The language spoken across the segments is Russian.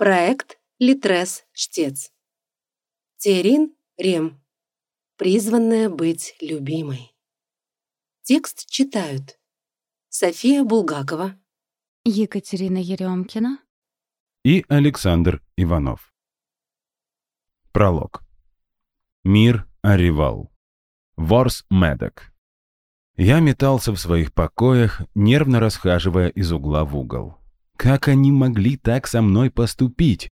Проект Литрес Чтец. Терин Рем. Призванная быть любимой. Текст читают София Булгакова, Екатерина Еремкина и Александр Иванов. Пролог. Мир Аривал. Ворс Медок. Я метался в своих покоях, нервно расхаживая из угла в угол. Как они могли так со мной поступить?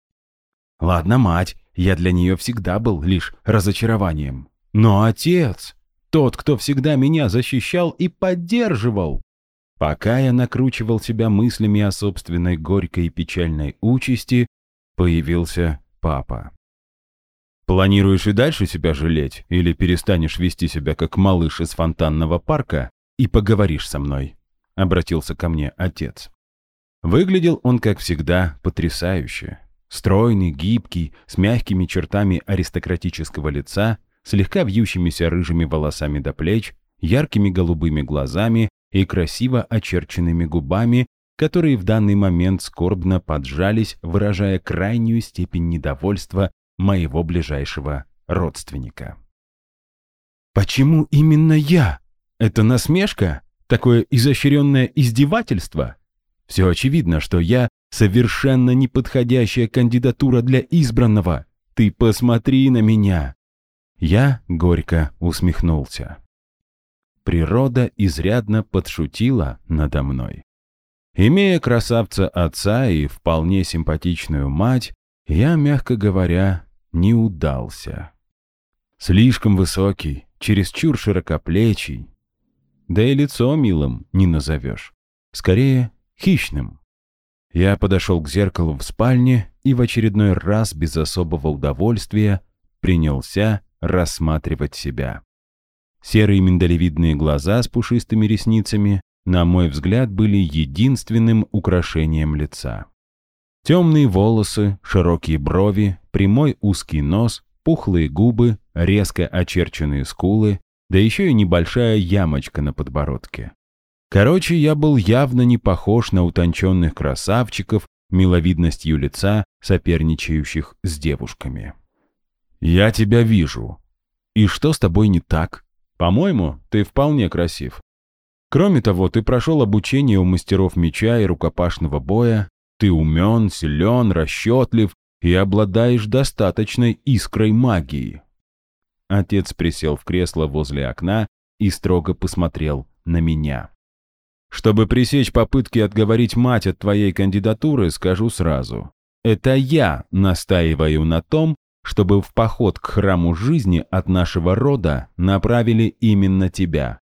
Ладно, мать, я для нее всегда был лишь разочарованием. Но отец, тот, кто всегда меня защищал и поддерживал. Пока я накручивал себя мыслями о собственной горькой и печальной участи, появился папа. Планируешь и дальше себя жалеть или перестанешь вести себя как малыш из фонтанного парка и поговоришь со мной? Обратился ко мне отец. Выглядел он, как всегда, потрясающе. Стройный, гибкий, с мягкими чертами аристократического лица, слегка вьющимися рыжими волосами до плеч, яркими голубыми глазами и красиво очерченными губами, которые в данный момент скорбно поджались, выражая крайнюю степень недовольства моего ближайшего родственника. «Почему именно я? Это насмешка? Такое изощренное издевательство?» Все очевидно, что я совершенно неподходящая кандидатура для избранного. Ты посмотри на меня!» Я горько усмехнулся. Природа изрядно подшутила надо мной. Имея красавца отца и вполне симпатичную мать, я, мягко говоря, не удался. Слишком высокий, чересчур широкоплечий. Да и лицо милым не назовешь. Скорее, хищным. Я подошел к зеркалу в спальне и в очередной раз без особого удовольствия принялся рассматривать себя. Серые миндалевидные глаза с пушистыми ресницами, на мой взгляд, были единственным украшением лица. Темные волосы, широкие брови, прямой узкий нос, пухлые губы, резко очерченные скулы, да еще и небольшая ямочка на подбородке. Короче, я был явно не похож на утонченных красавчиков, миловидностью лица, соперничающих с девушками. «Я тебя вижу. И что с тобой не так? По-моему, ты вполне красив. Кроме того, ты прошел обучение у мастеров меча и рукопашного боя, ты умен, силен, расчетлив и обладаешь достаточной искрой магии». Отец присел в кресло возле окна и строго посмотрел на меня. Чтобы пресечь попытки отговорить мать от твоей кандидатуры, скажу сразу. Это я настаиваю на том, чтобы в поход к храму жизни от нашего рода направили именно тебя.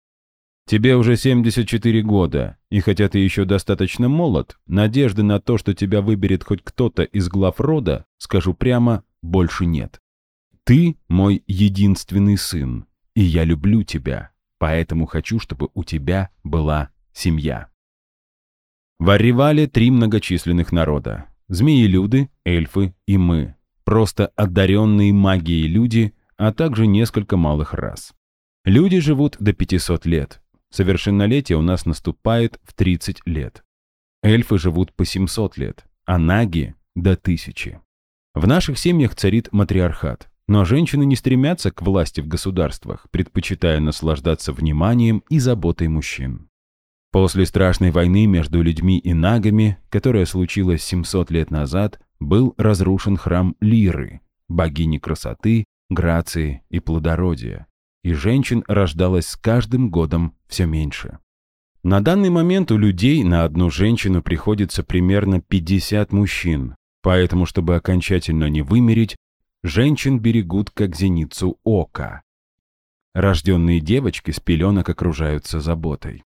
Тебе уже 74 года, и хотя ты еще достаточно молод, надежды на то, что тебя выберет хоть кто-то из глав рода, скажу прямо, больше нет. Ты мой единственный сын, и я люблю тебя, поэтому хочу, чтобы у тебя была семья. В Арривале три многочисленных народа. Змеи-люды, эльфы и мы. Просто одаренные магией люди, а также несколько малых рас. Люди живут до 500 лет. Совершеннолетие у нас наступает в 30 лет. Эльфы живут по 700 лет, а наги — до 1000. В наших семьях царит матриархат, но женщины не стремятся к власти в государствах, предпочитая наслаждаться вниманием и заботой мужчин. После страшной войны между людьми и нагами, которая случилась 700 лет назад, был разрушен храм Лиры, богини красоты, грации и плодородия, и женщин рождалось с каждым годом все меньше. На данный момент у людей на одну женщину приходится примерно 50 мужчин, поэтому, чтобы окончательно не вымереть, женщин берегут как зеницу ока. Рожденные девочки с пеленок окружаются заботой.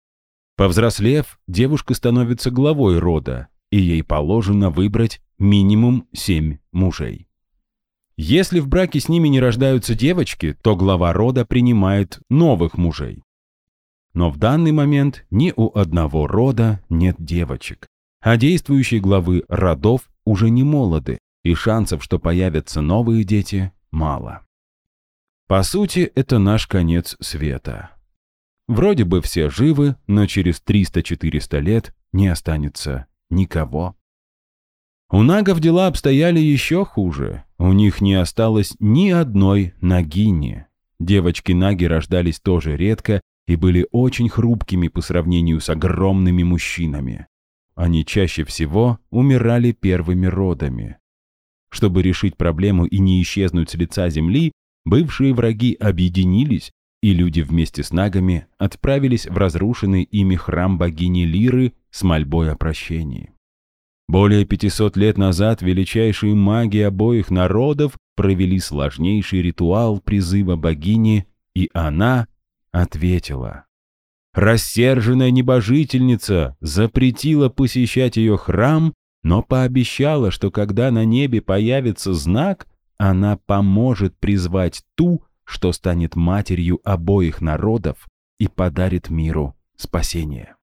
Повзрослев, девушка становится главой рода, и ей положено выбрать минимум семь мужей. Если в браке с ними не рождаются девочки, то глава рода принимает новых мужей. Но в данный момент ни у одного рода нет девочек, а действующие главы родов уже не молоды, и шансов, что появятся новые дети, мало. По сути, это наш конец света. Вроде бы все живы, но через 300-400 лет не останется никого. У нагов дела обстояли еще хуже. У них не осталось ни одной нагини. Девочки-наги рождались тоже редко и были очень хрупкими по сравнению с огромными мужчинами. Они чаще всего умирали первыми родами. Чтобы решить проблему и не исчезнуть с лица земли, бывшие враги объединились, и люди вместе с нагами отправились в разрушенный ими храм богини Лиры с мольбой о прощении. Более 500 лет назад величайшие маги обоих народов провели сложнейший ритуал призыва богини, и она ответила. Рассерженная небожительница запретила посещать ее храм, но пообещала, что когда на небе появится знак, она поможет призвать ту, что станет матерью обоих народов и подарит миру спасение.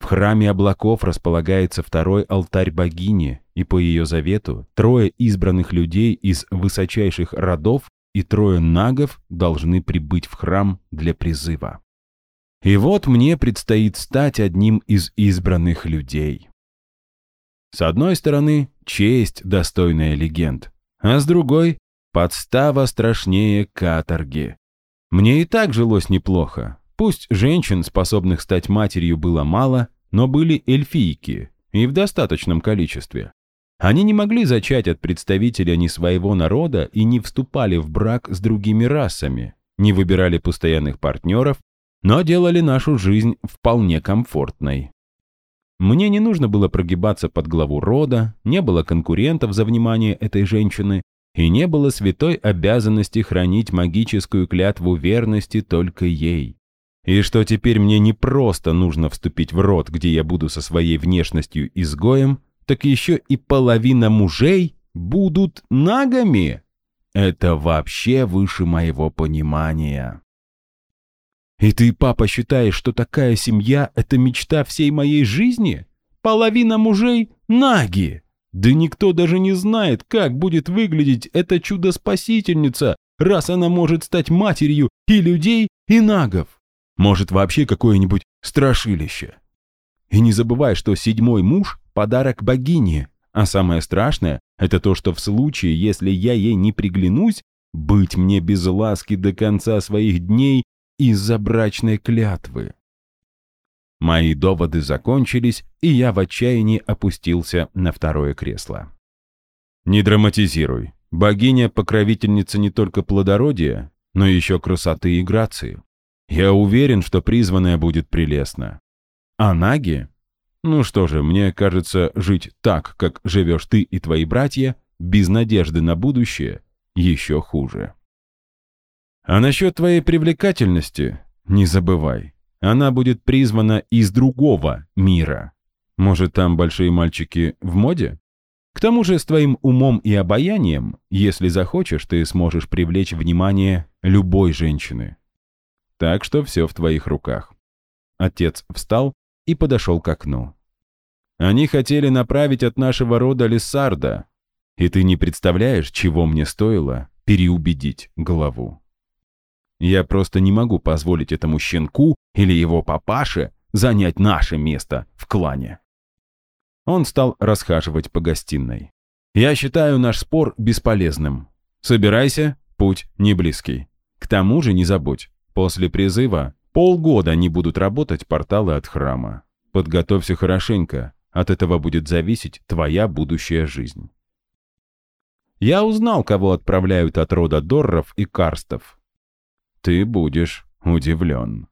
В храме облаков располагается второй алтарь богини, и по ее завету трое избранных людей из высочайших родов и трое нагов должны прибыть в храм для призыва. И вот мне предстоит стать одним из избранных людей. С одной стороны, честь, достойная легенд, а с другой — подстава страшнее каторги. Мне и так жилось неплохо, Пусть женщин, способных стать матерью, было мало, но были эльфийки, и в достаточном количестве. Они не могли зачать от представителя ни своего народа и не вступали в брак с другими расами, не выбирали постоянных партнеров, но делали нашу жизнь вполне комфортной. Мне не нужно было прогибаться под главу рода, не было конкурентов за внимание этой женщины, и не было святой обязанности хранить магическую клятву верности только ей. И что теперь мне не просто нужно вступить в род, где я буду со своей внешностью изгоем, так еще и половина мужей будут нагами. Это вообще выше моего понимания. И ты, папа, считаешь, что такая семья — это мечта всей моей жизни? Половина мужей — наги. Да никто даже не знает, как будет выглядеть эта чудо-спасительница, раз она может стать матерью и людей, и нагов. Может, вообще какое-нибудь страшилище. И не забывай, что седьмой муж — подарок богине, а самое страшное — это то, что в случае, если я ей не приглянусь, быть мне без ласки до конца своих дней из-за брачной клятвы. Мои доводы закончились, и я в отчаянии опустился на второе кресло. Не драматизируй. Богиня — покровительница не только плодородия, но еще красоты и грации. Я уверен, что призванная будет прелестна. А Наги? Ну что же, мне кажется, жить так, как живешь ты и твои братья, без надежды на будущее, еще хуже. А насчет твоей привлекательности, не забывай, она будет призвана из другого мира. Может, там большие мальчики в моде? К тому же с твоим умом и обаянием, если захочешь, ты сможешь привлечь внимание любой женщины. Так что все в твоих руках». Отец встал и подошел к окну. «Они хотели направить от нашего рода Лессарда, и ты не представляешь, чего мне стоило переубедить главу. Я просто не могу позволить этому щенку или его папаше занять наше место в клане». Он стал расхаживать по гостиной. «Я считаю наш спор бесполезным. Собирайся, путь не близкий. К тому же не забудь, После призыва полгода не будут работать порталы от храма. Подготовься хорошенько, от этого будет зависеть твоя будущая жизнь. Я узнал, кого отправляют от рода Дорров и Карстов. Ты будешь удивлен.